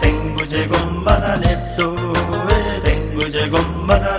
tengo llegó para tengo llegó para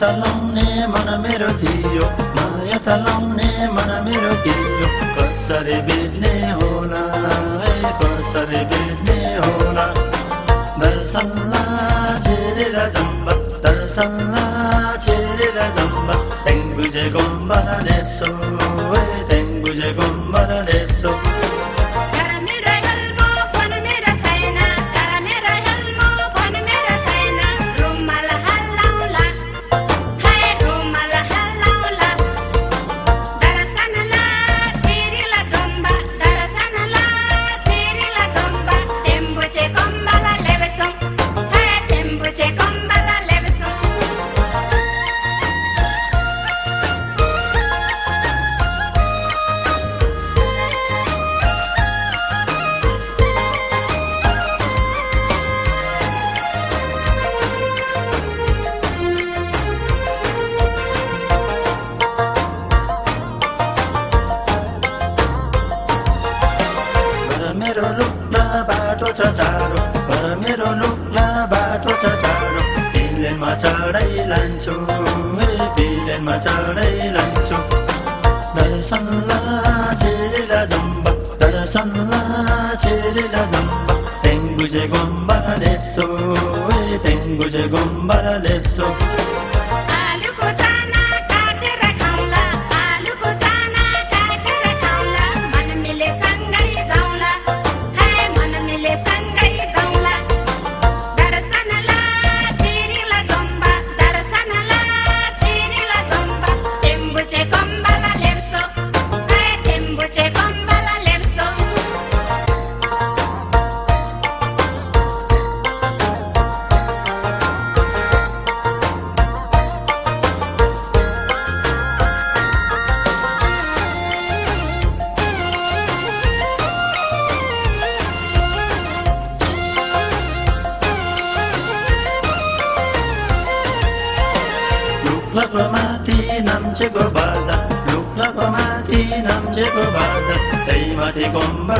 माया मन मेरो थियो माया त लाउने मन मेरो थियो कसरी बिर्ने होला कसरी बिर्ने होला दर्शनला छेरेर जम्ब दर्शनला छेरेर जम्ब लेप्सो तर मेरो लुक्ला बाटो छ टाढो पर मेरो लुक्ला बाटो छ टाढो। पिलेनमा चढाइ लान्छु पिलेनमा चढाइ लान्छु। दर्शनला छेरेर जम्ब दर्शनला छेरेर जम्ब तेङ्गुजे गोम्बर लेप्सो हे गो बाजा प्ल माम चो बा